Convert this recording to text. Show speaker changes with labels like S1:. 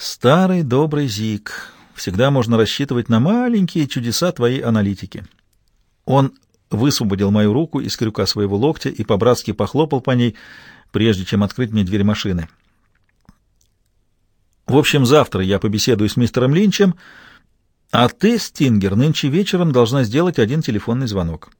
S1: Старый добрый Зик. Всегда можно рассчитывать на маленькие чудеса твоей аналитики. Он высвободил мою руку из крюка своего локтя и по-братски похлопал по ней, прежде чем открыть мне дверь машины. В общем, завтра я побеседую с мистером Линчем, а ты, Стингер, нынче вечером должна сделать один телефонный звонок.